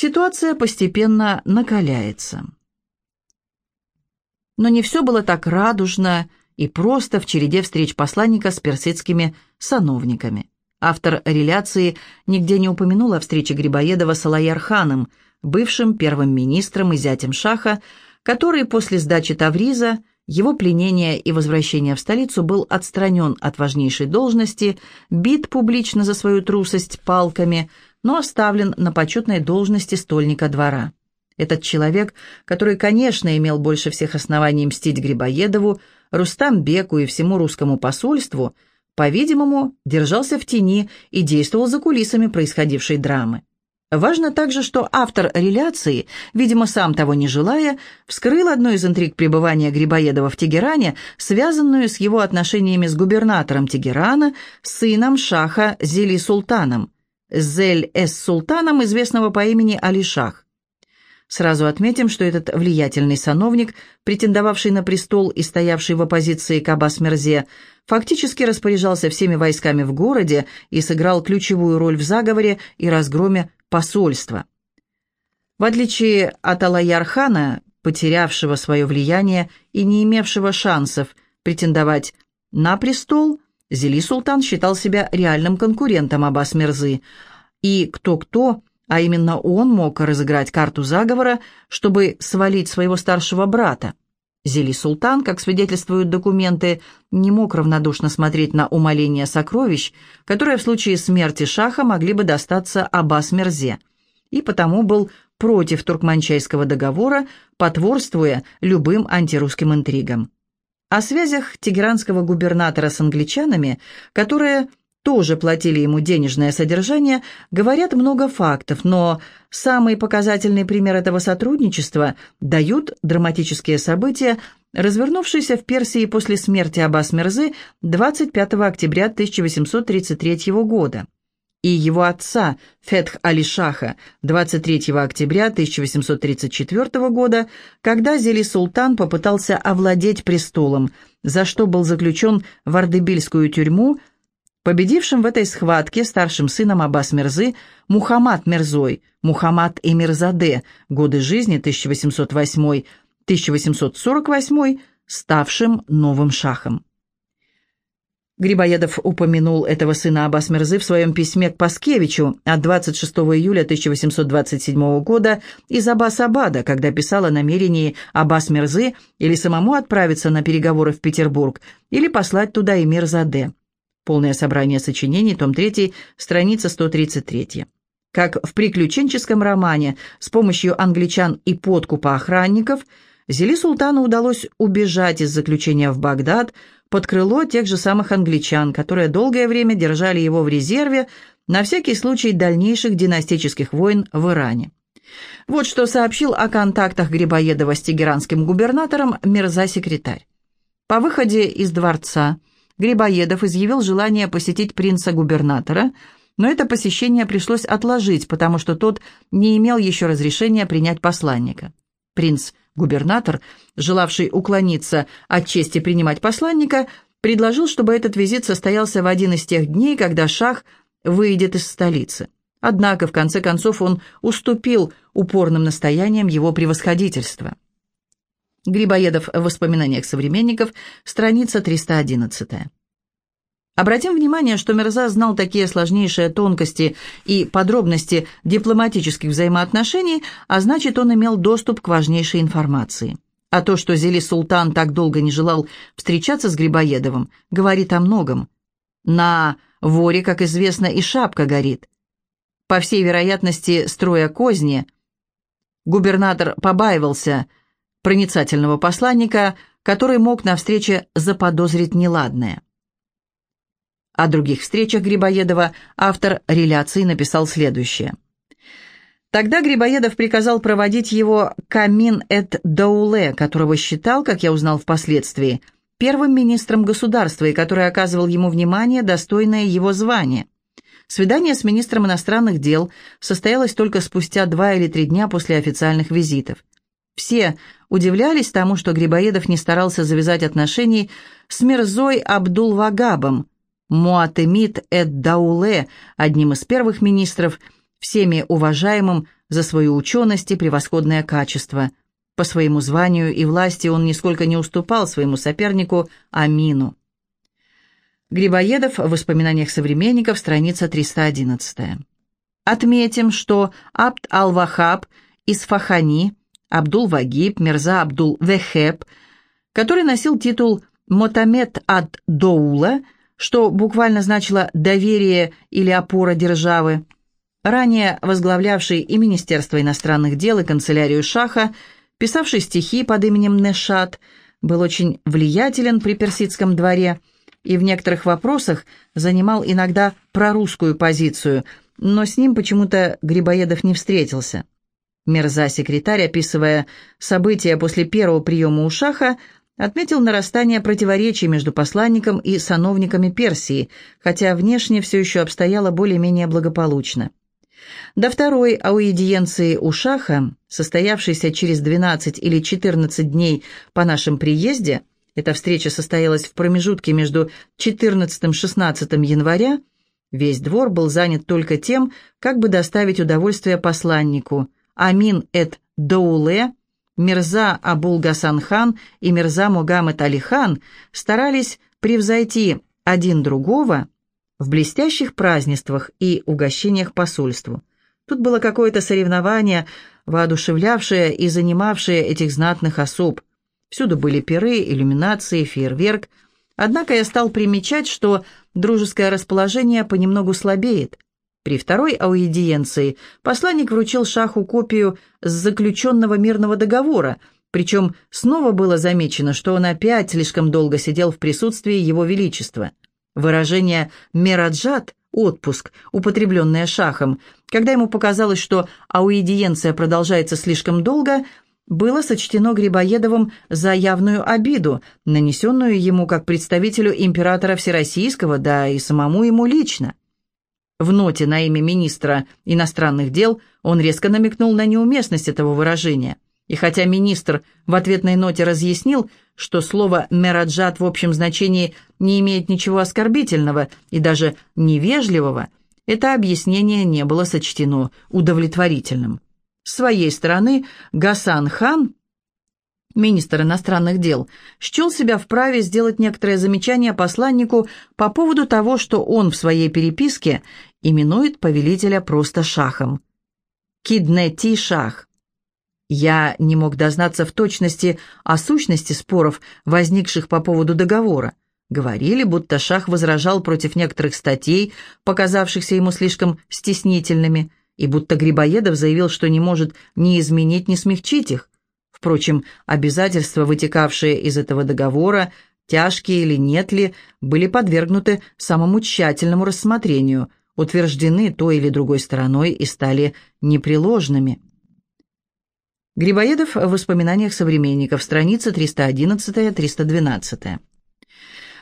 Ситуация постепенно накаляется. Но не все было так радужно и просто в череде встреч посланника с персидскими сановниками. Автор реляции нигде не упомянул о встрече Грибоедова с Алаярханом, бывшим первым министром и зятем Шаха, который после сдачи Тавриза, его пленения и возвращения в столицу был отстранен от важнейшей должности, бит публично за свою трусость палками, но оставлен на почетной должности стольника двора. Этот человек, который, конечно, имел больше всех оснований мстить Грибоедову, Рустам-беку и всему русскому посольству – по-видимому, держался в тени и действовал за кулисами происходившей драмы. Важно также, что автор реляции, видимо, сам того не желая, вскрыл одну из интриг пребывания Грибоедова в Тегеране, связанную с его отношениями с губернатором Тегерана, сыном шаха Зели Султаном, Зель-эс-Султаном, известного по имени Али-Шах. Сразу отметим, что этот влиятельный сановник, претендовавший на престол и стоявший в оппозиции к Аббас-Мерзе, фактически распоряжался всеми войсками в городе и сыграл ключевую роль в заговоре и разгроме посольства. В отличие от Алаяр-хана, потерявшего свое влияние и не имевшего шансов претендовать на престол, Зели-Султан считал себя реальным конкурентом Аббас-Мерзы, и кто-кто, а именно он мог разыграть карту заговора, чтобы свалить своего старшего брата. Зели Султан, как свидетельствуют документы, не мог равнодушно смотреть на умоление сокровищ, которые в случае смерти Шаха могли бы достаться Аббас Мерзе, и потому был против туркманчайского договора, потворствуя любым антирусским интригам. О связях тегеранского губернатора с англичанами, которые тоже платили ему денежное содержание, говорят много фактов, но самый показательный пример этого сотрудничества дают драматические события, развернувшиеся в Персии после смерти Аббас Мерзы 25 октября 1833 года и его отца Фетх Али-Шаха 23 октября 1834 года, когда Зели-Султан попытался овладеть престолом, за что был заключен в Ардебильскую тюрьму Победившим в этой схватке старшим сыном Аббас Мерзы Мухаммад Мерзой, Мухаммад Эмирзаде, годы жизни 1808-1848, ставшим новым шахом. Грибоедов упомянул этого сына Аббас Мерзы в своем письме к Паскевичу от 26 июля 1827 года из Аббас-Абада, когда писал о намерении Аббас или самому отправиться на переговоры в Петербург, или послать туда Эмир Заде. Полное собрание сочинений, том 3, страница 133. Как в приключенческом романе с помощью англичан и подкупа охранников Зели Султану удалось убежать из заключения в Багдад под крыло тех же самых англичан, которые долгое время держали его в резерве на всякий случай дальнейших династических войн в Иране. Вот что сообщил о контактах Грибоедова с тегеранским губернатором Мирза-секретарь. По выходе из дворца Грибоедов изъявил желание посетить принца-губернатора, но это посещение пришлось отложить, потому что тот не имел еще разрешения принять посланника. Принц-губернатор, желавший уклониться от чести принимать посланника, предложил, чтобы этот визит состоялся в один из тех дней, когда шах выйдет из столицы. Однако, в конце концов, он уступил упорным настояниям его превосходительства. Грибоедов в воспоминаниях современников, страница 311. Обратим внимание, что Мирза знал такие сложнейшие тонкости и подробности дипломатических взаимоотношений, а значит, он имел доступ к важнейшей информации. А то, что Зели Султан так долго не желал встречаться с Грибоедовым, говорит о многом. На воре, как известно, и шапка горит. По всей вероятности, строя козни, губернатор побаивался – проницательного посланника, который мог на встрече заподозрить неладное. О других встречах Грибоедова автор реляции написал следующее. Тогда Грибоедов приказал проводить его Камин эт Дауле, которого считал, как я узнал впоследствии, первым министром государства и который оказывал ему внимание, достойное его звания. Свидание с министром иностранных дел состоялось только спустя два или три дня после официальных визитов. Все удивлялись тому, что Грибоедов не старался завязать отношений с Мирзой Абдул-Вагабом, Муатемид Эд-Дауле, одним из первых министров, всеми уважаемым за свою ученость и превосходное качество. По своему званию и власти он нисколько не уступал своему сопернику Амину. Грибоедов в воспоминаниях современников, страница 311. Отметим, что Абд ал-Вахаб из Фахани, Абдул-Вагиб, Мирза Абдул-Вехеб, который носил титул Мотамед ад-Доула, что буквально значило «доверие» или «опора державы», ранее возглавлявший и Министерство иностранных дел, и канцелярию Шаха, писавший стихи под именем Нешат, был очень влиятелен при персидском дворе и в некоторых вопросах занимал иногда прорусскую позицию, но с ним почему-то Грибоедов не встретился. Мерза-секретарь, описывая события после первого приема у Шаха, отметил нарастание противоречий между посланником и сановниками Персии, хотя внешне все еще обстояло более-менее благополучно. До второй аудиенции у Шаха, состоявшейся через 12 или 14 дней по нашем приезде, эта встреча состоялась в промежутке между 14-16 января, весь двор был занят только тем, как бы доставить удовольствие посланнику. Амин эт Доуле, Мирза Абул Гасан и Мирза Мугамед Али старались превзойти один другого в блестящих празднествах и угощениях посольству. Тут было какое-то соревнование, воодушевлявшее и занимавшее этих знатных особ. Всюду были пиры, иллюминации, фейерверк. Однако я стал примечать, что дружеское расположение понемногу слабеет. При второй аудиенции посланник вручил шаху копию с заключенного мирного договора, причем снова было замечено, что он опять слишком долго сидел в присутствии его величества. Выражение «мераджат» — отпуск, употребленное шахом, когда ему показалось, что аудиенция продолжается слишком долго, было сочтено Грибоедовым за явную обиду, нанесенную ему как представителю императора Всероссийского, да и самому ему лично. В ноте на имя министра иностранных дел он резко намекнул на неуместность этого выражения – и хотя министр в ответной ноте разъяснил, что слово «мераджат» в общем значении не имеет ничего оскорбительного и даже невежливого, это объяснение не было сочтено удовлетворительным. С своей стороны Гасан хан, министр иностранных дел, счел себя вправе сделать некоторое замечание посланнику по поводу того, что он в своей переписке именует повелителя просто шахом. «Киднети шах» Я не мог дознаться в точности о сущности споров, возникших по поводу договора. Говорили, будто Шах возражал против некоторых статей, показавшихся ему слишком стеснительными, и будто Грибоедов заявил, что не может ни изменить, ни смягчить их. Впрочем, обязательства, вытекавшие из этого договора, тяжкие или нет ли, были подвергнуты самому тщательному рассмотрению, утверждены той или другой стороной и стали непреложными. Грибоедов в воспоминаниях современников, страница 311-312.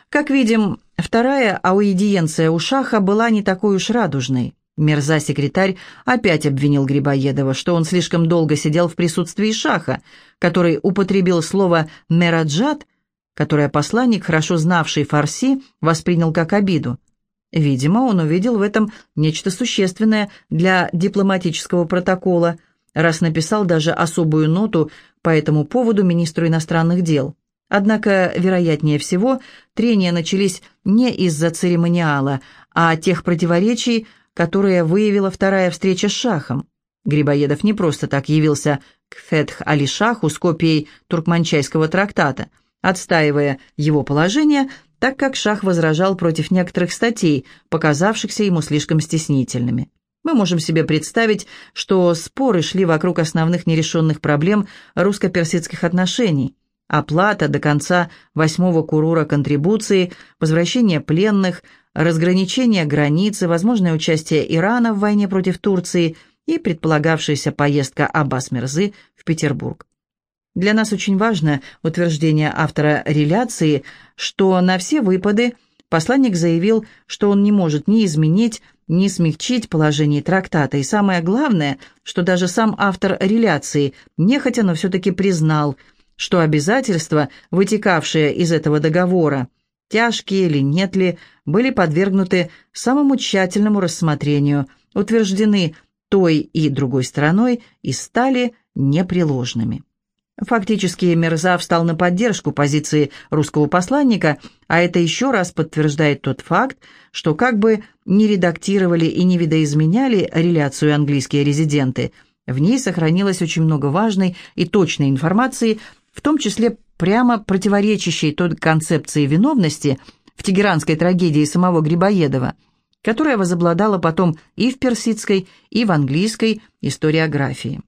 Как видим, вторая аудиенция у Шаха была не такой уж радужной. Мерза-секретарь опять обвинил Грибоедова, что он слишком долго сидел в присутствии Шаха, который употребил слово «мераджат», которое посланник, хорошо знавший фарси, воспринял как обиду. Видимо, он увидел в этом нечто существенное для дипломатического протокола – раз написал даже особую ноту по этому поводу министру иностранных дел. Однако, вероятнее всего, трения начались не из-за церемониала, а тех противоречий, которые выявила вторая встреча с Шахом. Грибоедов не просто так явился к Фетх-Али-Шаху с копией туркманчайского трактата, отстаивая его положение, так как Шах возражал против некоторых статей, показавшихся ему слишком стеснительными. Мы можем себе представить, что споры шли вокруг основных нерешенных проблем русско-персидских отношений. Оплата до конца восьмого курура контрибуции, возвращение пленных, разграничение границы, возможное участие Ирана в войне против Турции и предполагавшаяся поездка Аббас Мирзы в Петербург. Для нас очень важно утверждение автора реляции, что на все выпады посланник заявил, что он не может ни изменить, не смягчить положение трактата, и самое главное, что даже сам автор реляции нехотя, но все-таки признал, что обязательства, вытекавшие из этого договора, тяжкие или нет ли, были подвергнуты самому тщательному рассмотрению, утверждены той и другой стороной и стали непреложными. Фактически Мерза встал на поддержку позиции русского посланника, а это еще раз подтверждает тот факт, что как бы не редактировали и не видоизменяли реляцию английские резиденты, в ней сохранилось очень много важной и точной информации, в том числе прямо противоречащей той концепции виновности в тегеранской трагедии самого Грибоедова, которая возобладала потом и в персидской, и в английской историографии.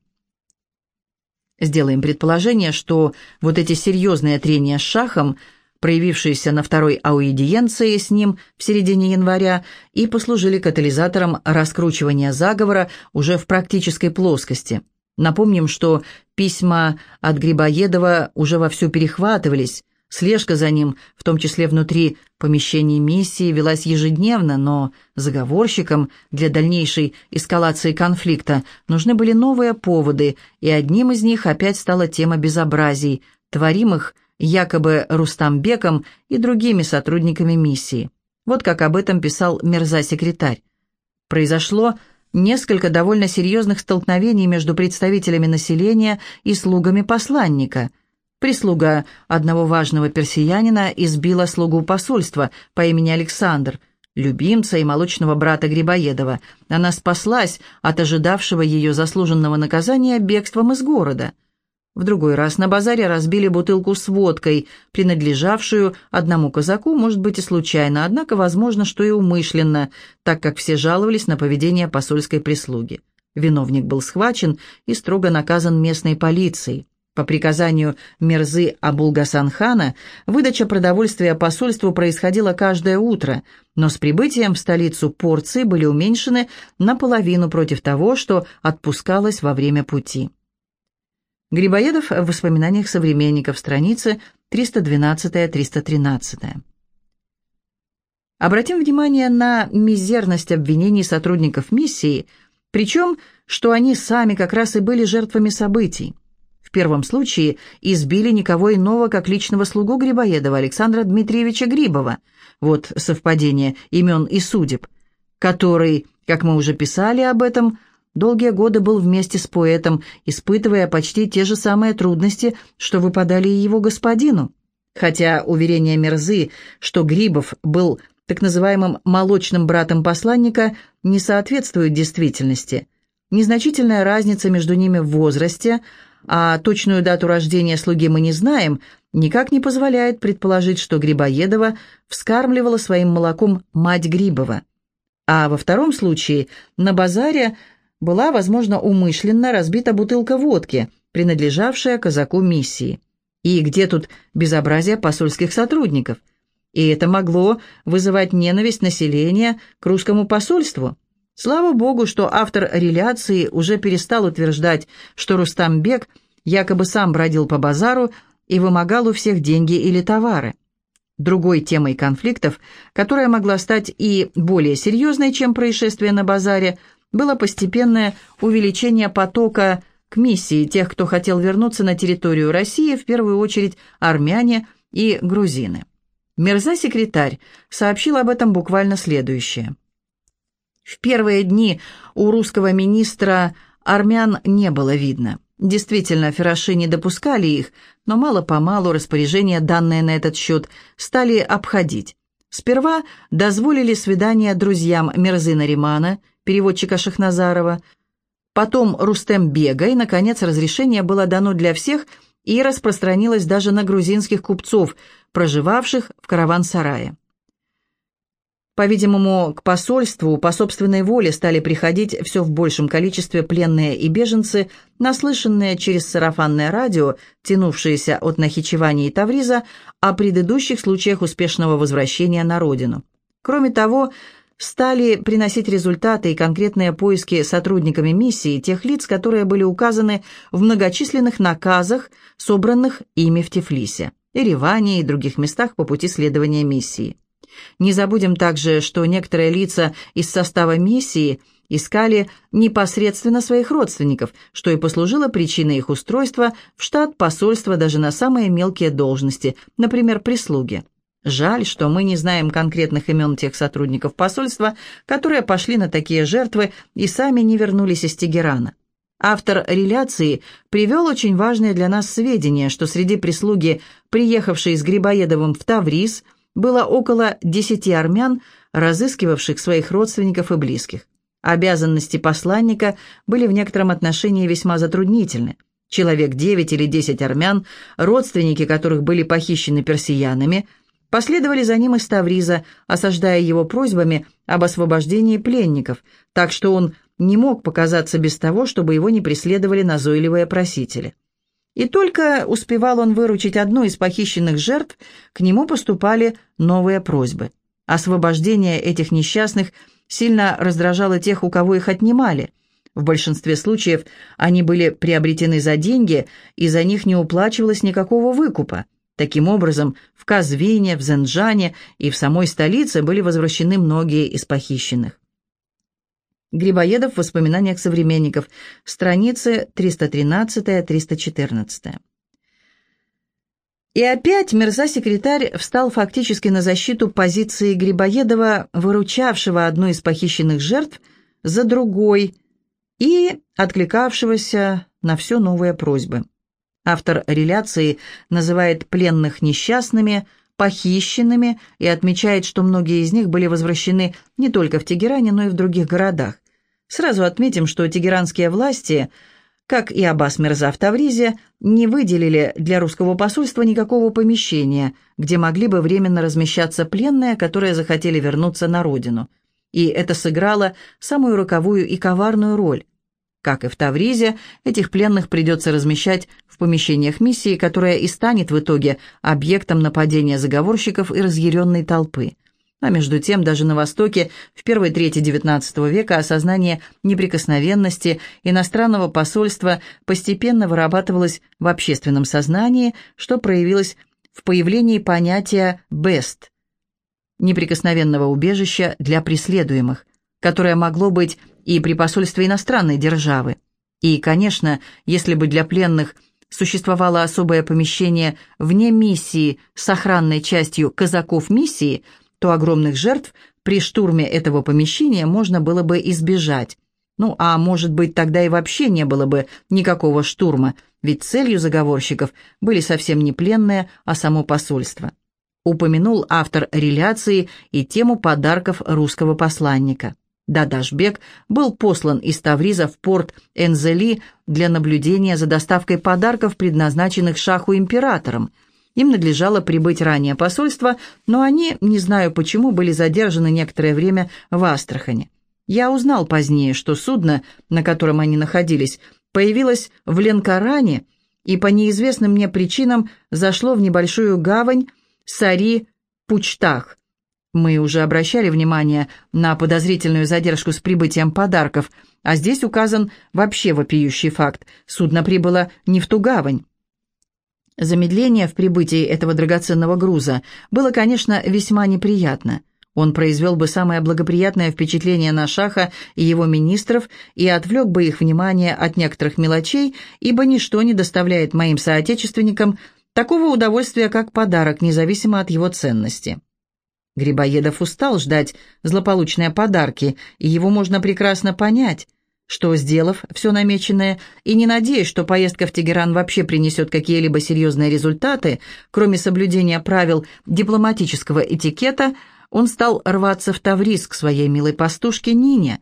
Сделаем предположение, что вот эти серьезные трения с Шахом, проявившиеся на второй аудиенции с ним в середине января, и послужили катализатором раскручивания заговора уже в практической плоскости. Напомним, что письма от Грибоедова уже вовсю перехватывались, Слежка за ним, в том числе внутри помещений миссии, велась ежедневно, но заговорщикам для дальнейшей эскалации конфликта нужны были новые поводы, и одним из них опять стала тема безобразий, творимых якобы Рустамбеком и другими сотрудниками миссии. Вот как об этом писал Мерза-секретарь. Произошло несколько довольно серьезных столкновений между представителями населения и слугами посланника – Прислуга одного важного персиянина избила слугу посольства по имени Александр, любимца и молочного брата Грибоедова. Она спаслась от ожидавшего ее заслуженного наказания бегством из города. В другой раз на базаре разбили бутылку с водкой, принадлежавшую одному казаку, может быть и случайно, однако возможно, что и умышленно, так как все жаловались на поведение посольской прислуги. Виновник был схвачен и строго наказан местной полицией. По приказанию Мерзы Абулгасан-хана выдача продовольствия посольству происходила каждое утро, но с прибытием в столицу порции были уменьшены наполовину против того, что отпускалось во время пути. Грибоедов в воспоминаниях современников, страницы 312-313. Обратим внимание на мизерность обвинений сотрудников миссии, причем, что они сами как раз и были жертвами событий. В первом случае избили никого иного, как личного слугу Грибоедова Александра Дмитриевича Грибова, вот совпадение имен и судеб, который, как мы уже писали об этом, долгие годы был вместе с поэтом, испытывая почти те же самые трудности, что выпадали и его господину. Хотя уверение Мерзы, что Грибов был так называемым «молочным братом посланника», не соответствует действительности. Незначительная разница между ними в возрасте – а точную дату рождения слуги мы не знаем, никак не позволяет предположить, что Грибоедова вскармливала своим молоком мать Грибова. А во втором случае на базаре была, возможно, умышленно разбита бутылка водки, принадлежавшая казаку миссии. И где тут безобразие посольских сотрудников? И это могло вызывать ненависть населения к русскому посольству. Слава богу, что автор реляции уже перестал утверждать, что Рустамбек якобы сам бродил по базару и вымогал у всех деньги или товары. Другой темой конфликтов, которая могла стать и более серьезной, чем происшествие на базаре, было постепенное увеличение потока к миссии тех, кто хотел вернуться на территорию России, в первую очередь армяне и грузины. Мерза-секретарь сообщил об этом буквально следующее – в первые дни у русского министра армян не было видно. Действительно, фераши не допускали их, но мало-помалу распоряжения, данные на этот счет, стали обходить. Сперва дозволили свидания друзьям Мерзына Римана, переводчика Шахназарова, потом Рустем Бега, и, наконец, разрешение было дано для всех и распространилось даже на грузинских купцов, проживавших в караван-сарае. По-видимому, к посольству по собственной воле стали приходить все в большем количестве пленные и беженцы, наслышанные через сарафанное радио, тянувшиеся от Нахичевани и Тавриза, о предыдущих случаях успешного возвращения на родину. Кроме того, стали приносить результаты и конкретные поиски сотрудниками миссии тех лиц, которые были указаны в многочисленных наказах, собранных ими в Тифлисе, Ереване и других местах по пути следования миссии. Не забудем также, что некоторые лица из состава миссии искали непосредственно своих родственников, что и послужило причиной их устройства в штат посольства даже на самые мелкие должности, например, прислуги. Жаль, что мы не знаем конкретных имен тех сотрудников посольства, которые пошли на такие жертвы и сами не вернулись из Тегерана. Автор реляции привел очень важное для нас сведения, что среди прислуги, приехавшей с Грибоедовым в Таврис, было около десяти армян, разыскивавших своих родственников и близких. Обязанности посланника были в некотором отношении весьма затруднительны. Человек девять или десять армян, родственники которых были похищены персиянами, последовали за ним из Тавриза, осаждая его просьбами об освобождении пленников, так что он не мог показаться без того, чтобы его не преследовали назойливые просители. И только успевал он выручить одну из похищенных жертв, к нему поступали новые просьбы. Освобождение этих несчастных сильно раздражало тех, у кого их отнимали. В большинстве случаев они были приобретены за деньги, и за них не уплачивалось никакого выкупа. Таким образом, в Казвине, в Зенджане и в самой столице были возвращены многие из похищенных. Грибоедов в воспоминаниях современников, страницы 313-314. И опять Мирза-секретарь встал фактически на защиту позиции Грибоедова, выручавшего одну из похищенных жертв за другой и откликавшегося на все новые просьбы. Автор реляции называет пленных несчастными, похищенными и отмечает, что многие из них были возвращены не только в Тегеране, но и в других городах. Сразу отметим, что тегеранские власти, как и Аббас Мирза в Тавризе, не выделили для русского посольства никакого помещения, где могли бы временно размещаться пленные, которые захотели вернуться на родину. И это сыграло самую роковую и коварную роль. Как и в Тавризе, этих пленных придется размещать в помещениях миссии, которая и станет в итоге объектом нападения заговорщиков и разъяренной толпы. А между тем, даже на Востоке в первой трети XIX века осознание неприкосновенности иностранного посольства постепенно вырабатывалось в общественном сознании, что проявилось в появлении понятия «best» – неприкосновенного убежища для преследуемых, которое могло быть и при посольстве иностранной державы. И, конечно, если бы для пленных существовало особое помещение вне миссии с охранной частью казаков миссии, то огромных жертв при штурме этого помещения можно было бы избежать. Ну, а может быть, тогда и вообще не было бы никакого штурма, ведь целью заговорщиков были совсем не пленные, а само посольство. Упомянул автор реляции и тему подарков русского посланника. Дадашбек был послан из Тавриза в порт Энзели для наблюдения за доставкой подарков, предназначенных шаху-императором. Им надлежало прибыть ранее посольство, но они, не знаю почему, были задержаны некоторое время в Астрахани. Я узнал позднее, что судно, на котором они находились, появилось в Ленкаране и по неизвестным мне причинам зашло в небольшую гавань Сари-Пучтах, мы уже обращали внимание на подозрительную задержку с прибытием подарков, а здесь указан вообще вопиющий факт. Судно прибыло не в ту гавань. Замедление в прибытии этого драгоценного груза было, конечно, весьма неприятно. Он произвел бы самое благоприятное впечатление на Шаха и его министров и отвлек бы их внимание от некоторых мелочей, ибо ничто не доставляет моим соотечественникам такого удовольствия, как подарок, независимо от его ценности. Грибоедов устал ждать злополучные подарки, и его можно прекрасно понять, что, сделав все намеченное и не надеясь, что поездка в Тегеран вообще принесет какие-либо серьезные результаты, кроме соблюдения правил дипломатического этикета, он стал рваться в Таврис к своей милой пастушке Нине,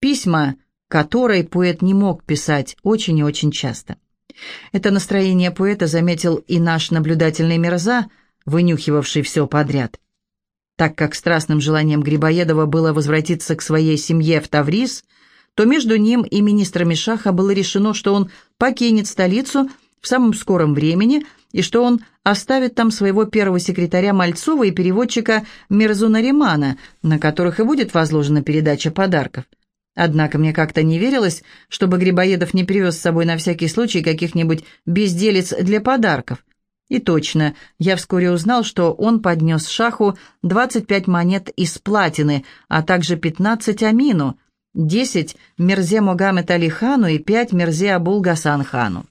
письма которой поэт не мог писать очень и очень часто. Это настроение поэта заметил и наш наблюдательный Мирза – вынюхивавший все подряд. Так как страстным желанием Грибоедова было возвратиться к своей семье в Таврис, то между ним и министрами Шаха было решено, что он покинет столицу в самом скором времени и что он оставит там своего первого секретаря Мальцова и переводчика Мирзу Наримана, на которых и будет возложена передача подарков. Однако мне как-то не верилось, чтобы Грибоедов не привез с собой на всякий случай каких-нибудь безделец для подарков. И точно, я вскоре узнал, что он поднес шаху 25 монет из платины, а также 15 амину, 10 Мерзе Могамед Али и 5 Мерзе Абул Гасан хану.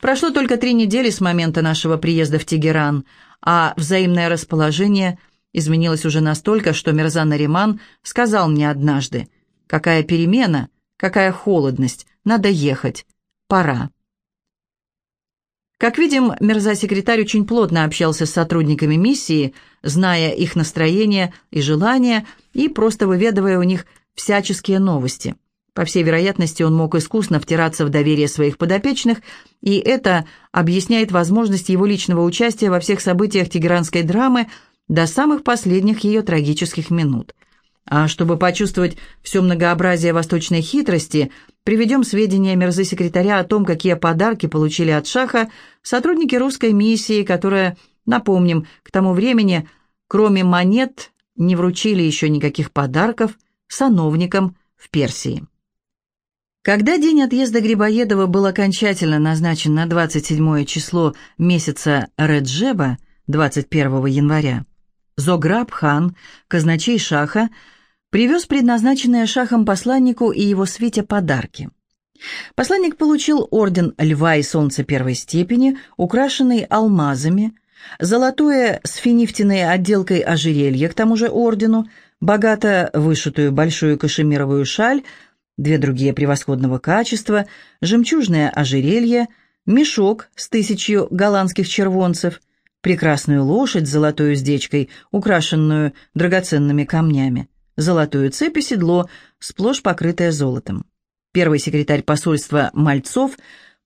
Прошло только три недели с момента нашего приезда в Тегеран, а взаимное расположение изменилось уже настолько, что Мирза Нариман сказал мне однажды, «Какая перемена, какая холодность, надо ехать, пора». Как видим, Мирза-секретарь очень плотно общался с сотрудниками миссии, зная их настроение и желания и просто выведывая у них всяческие новости. По всей вероятности, он мог искусно втираться в доверие своих подопечных, и это объясняет возможность его личного участия во всех событиях тегеранской драмы до самых последних ее трагических минут. А чтобы почувствовать все многообразие восточной хитрости, приведем сведения мерзы-секретаря о том, какие подарки получили от Шаха сотрудники русской миссии, которая, напомним, к тому времени, кроме монет, не вручили еще никаких подарков сановникам в Персии. Когда день отъезда Грибоедова был окончательно назначен на 27 число месяца Реджеба, 21 января, Зограб хан, казначей шаха, привез предназначенные шахом посланнику и его свите подарки. Посланник получил орден Льва и Солнца первой степени, украшенный алмазами, золотое с финифтиной отделкой ожерелье к тому же ордену, богато вышитую большую кашемировую шаль – две другие превосходного качества, жемчужное ожерелье, мешок с тысячью голландских червонцев, прекрасную лошадь с золотой уздечкой, украшенную драгоценными камнями, золотую цепь и седло, сплошь покрытое золотом. Первый секретарь посольства Мальцов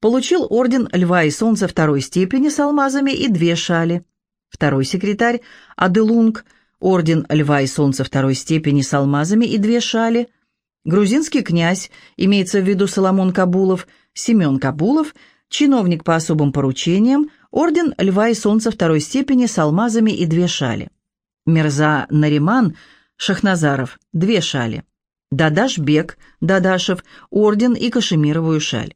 получил орден Льва и Солнца второй степени с алмазами и две шали. Второй секретарь Аделунг – орден Льва и Солнца второй степени с алмазами и две шали – Грузинский князь, имеется в виду Соломон Кабулов, Семен Кабулов, чиновник по особым поручениям, орден Льва и Солнца второй степени с алмазами и две шали. Мирза Нариман, Шахназаров, две шали. Дадаш Бек, Дадашев, орден и кашемировую шаль.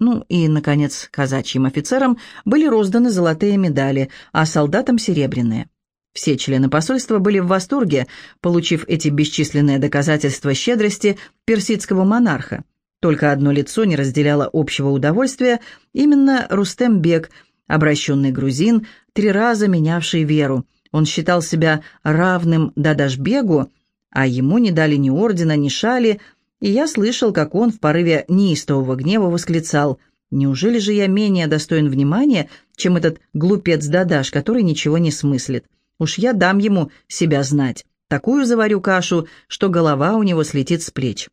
Ну и, наконец, казачьим офицерам были розданы золотые медали, а солдатам серебряные. Все члены посольства были в восторге, получив эти бесчисленные доказательства щедрости персидского монарха. Только одно лицо не разделяло общего удовольствия, именно Рустем Бек, обращенный грузин, три раза менявший веру. Он считал себя равным Дадашбегу, а ему не дали ни ордена, ни шали, и я слышал, как он в порыве неистового гнева восклицал «Неужели же я менее достоин внимания, чем этот глупец Дадаш, который ничего не смыслит?» Уж я дам ему себя знать. Такую заварю кашу, что голова у него слетит с плеч.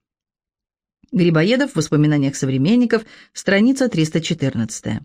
Грибоедов в воспоминаниях современников, страница 314.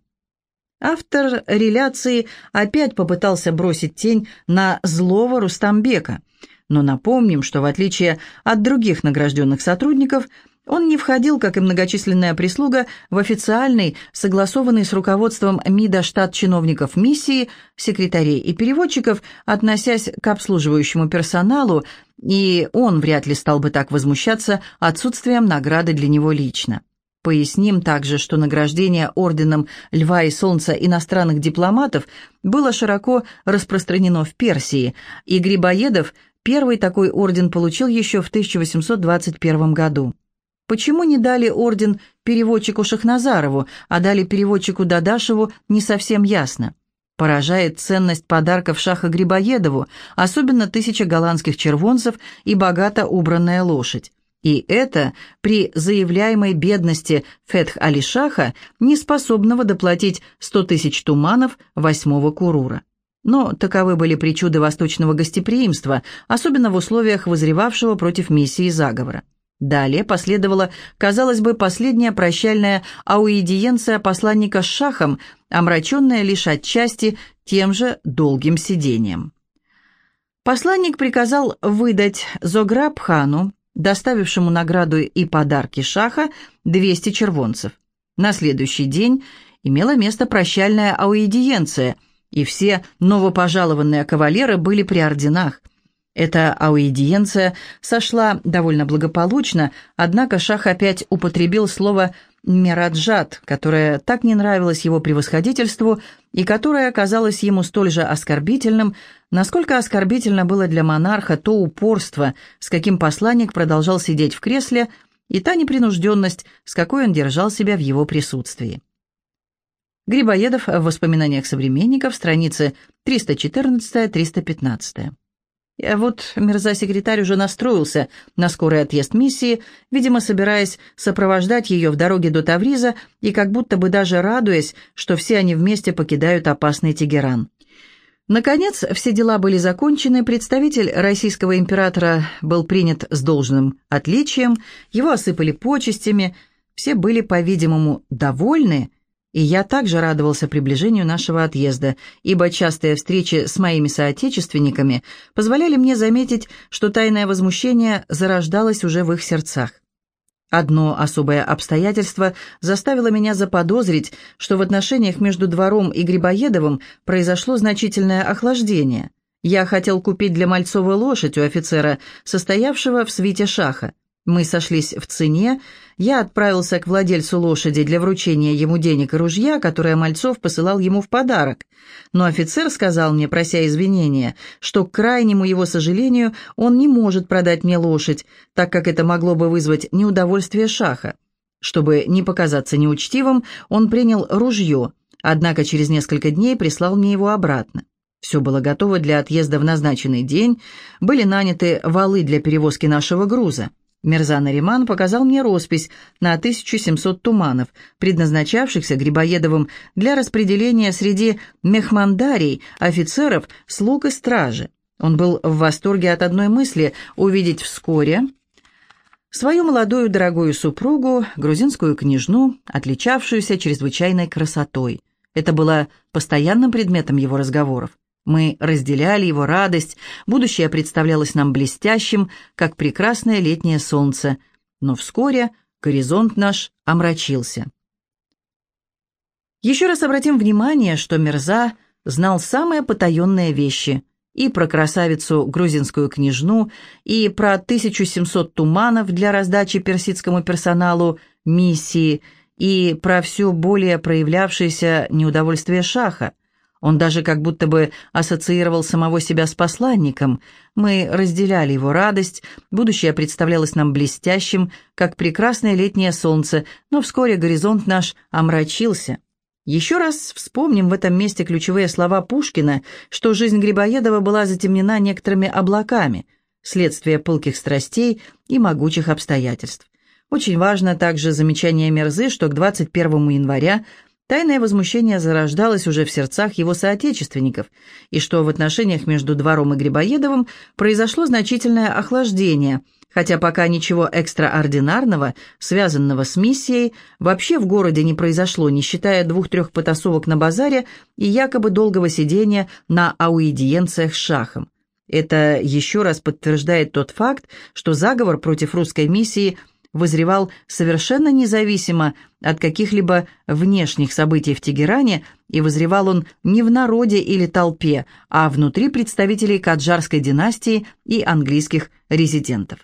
Автор реляции опять попытался бросить тень на злого Рустамбека, но напомним, что в отличие от других награжденных сотрудников – он не входил, как и многочисленная прислуга, в официальный, согласованный с руководством МИДа штат чиновников миссии, секретарей и переводчиков, относясь к обслуживающему персоналу, и он вряд ли стал бы так возмущаться отсутствием награды для него лично. Поясним также, что награждение орденом Льва и Солнца иностранных дипломатов было широко распространено в Персии, и Грибоедов первый такой орден получил еще в 1821 году. Почему не дали орден переводчику Шахназарову, а дали переводчику Дадашеву, не совсем ясно. Поражает ценность подарков Шаха Грибоедову, особенно тысяча голландских червонцев и богато убранная лошадь. И это при заявляемой бедности Фетх-Али-Шаха, не способного доплатить 100 тысяч туманов восьмого курура. Но таковы были причуды восточного гостеприимства, особенно в условиях возревавшего против миссии заговора. Далее последовала, казалось бы, последняя прощальная ауэдиенция посланника с шахом, омраченная лишь отчасти тем же долгим сидением. Посланник приказал выдать Зограб-хану, доставившему награду и подарки шаха, 200 червонцев. На следующий день имела место прощальная ауэдиенция, и все новопожалованные кавалеры были при орденах – эта аудиенция сошла довольно благополучно, однако Шах опять употребил слово «мераджат», которое так не нравилось его превосходительству и которое оказалось ему столь же оскорбительным, насколько оскорбительно было для монарха то упорство, с каким посланник продолжал сидеть в кресле, и та непринужденность, с какой он держал себя в его присутствии. Грибоедов в воспоминаниях современников, страницы 314-315. А вот Мирза-секретарь уже настроился на скорый отъезд миссии, видимо, собираясь сопровождать ее в дороге до Тавриза и как будто бы даже радуясь, что все они вместе покидают опасный Тегеран. Наконец, все дела были закончены, представитель российского императора был принят с должным отличием, его осыпали почестями, все были, по-видимому, довольны, и я также радовался приближению нашего отъезда, ибо частые встречи с моими соотечественниками позволяли мне заметить, что тайное возмущение зарождалось уже в их сердцах. Одно особое обстоятельство заставило меня заподозрить, что в отношениях между двором и Грибоедовым произошло значительное охлаждение. Я хотел купить для Мальцова лошадь у офицера, состоявшего в свите шаха. Мы сошлись в цене, я отправился к владельцу лошади для вручения ему денег и ружья, которое Мальцов посылал ему в подарок. Но офицер сказал мне, прося извинения, что, к крайнему его сожалению, он не может продать мне лошадь, так как это могло бы вызвать неудовольствие шаха. Чтобы не показаться неучтивым, он принял ружье, однако через несколько дней прислал мне его обратно. Все было готово для отъезда в назначенный день, были наняты валы для перевозки нашего груза. Мерзан Ариман показал мне роспись на 1700 туманов, предназначавшихся Грибоедовым для распределения среди мехмандарий, офицеров, слуг и стражи. Он был в восторге от одной мысли увидеть вскоре свою молодую дорогую супругу, грузинскую княжну, отличавшуюся чрезвычайной красотой. Это было постоянным предметом его разговоров. Мы разделяли его радость, будущее представлялось нам блестящим, как прекрасное летнее солнце, но вскоре горизонт наш омрачился. Еще раз обратим внимание, что Мерза знал самые потаенные вещи и про красавицу грузинскую княжну, и про 1700 туманов для раздачи персидскому персоналу миссии, и про все более проявлявшееся неудовольствие шаха. Он даже как будто бы ассоциировал самого себя с посланником. Мы разделяли его радость, будущее представлялось нам блестящим, как прекрасное летнее солнце, но вскоре горизонт наш омрачился. Еще раз вспомним в этом месте ключевые слова Пушкина, что жизнь Грибоедова была затемнена некоторыми облаками, следствие пылких страстей и могучих обстоятельств. Очень важно также замечание Мерзы, что к 21 января Тайное возмущение зарождалось уже в сердцах его соотечественников, и что в отношениях между Двором и Грибоедовым произошло значительное охлаждение, хотя пока ничего экстраординарного, связанного с миссией, вообще в городе не произошло, не считая двух-трех потасовок на базаре и якобы долгого сидения на ауэдиенциях с шахом. Это еще раз подтверждает тот факт, что заговор против русской миссии – вызревал совершенно независимо от каких-либо внешних событий в Тегеране, и вызревал он не в народе или толпе, а внутри представителей Каджарской династии и английских резидентов.